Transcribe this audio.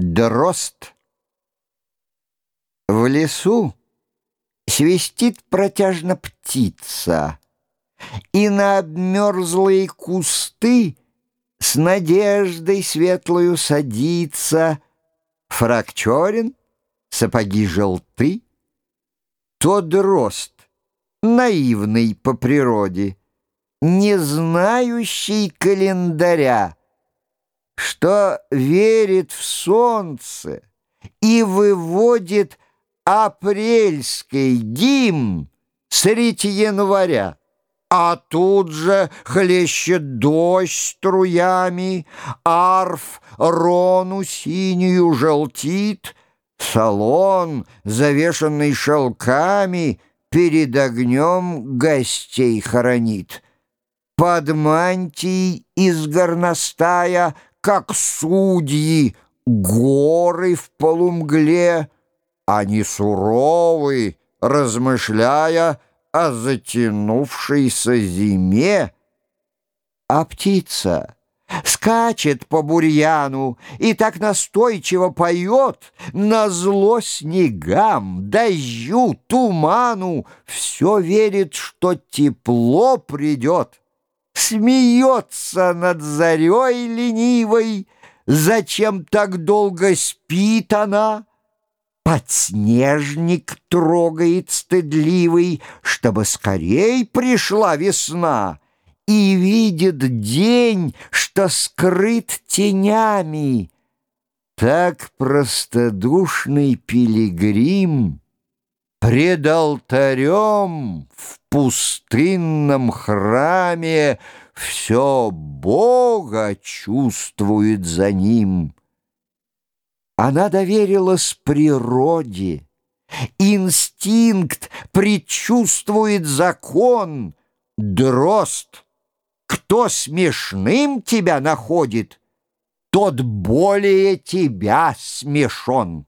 Дрозд. В лесу свистит протяжно птица, И на обмерзлые кусты С надеждой светлую садится. Фрак черен, сапоги желты. То дрозд, наивный по природе, Не знающий календаря, что верит в солнце и выводит апрельский гимн средь января. А тут же хлещет дождь струями, Арф рону синюю желтит, Салон, завешенный шелками, Перед огнем гостей хоронит. Под мантией из горностая — как судьи, горы в полумгле, Они суровы, размышляя о затянувшейся зиме. А птица скачет по бурьяну и так настойчиво поет на зло снегам, дождю, туману, все верит, что тепло придет смеется над зарей ленивой. Зачем так долго спит она? Подснежник трогает стыдливый, Чтобы скорей пришла весна, И видит день, что скрыт тенями. Так простодушный пилигрим Пред алтарем в пустынном храме Все Бога чувствует за ним. Она доверилась природе. Инстинкт предчувствует закон. Дрозд, кто смешным тебя находит, Тот более тебя смешон.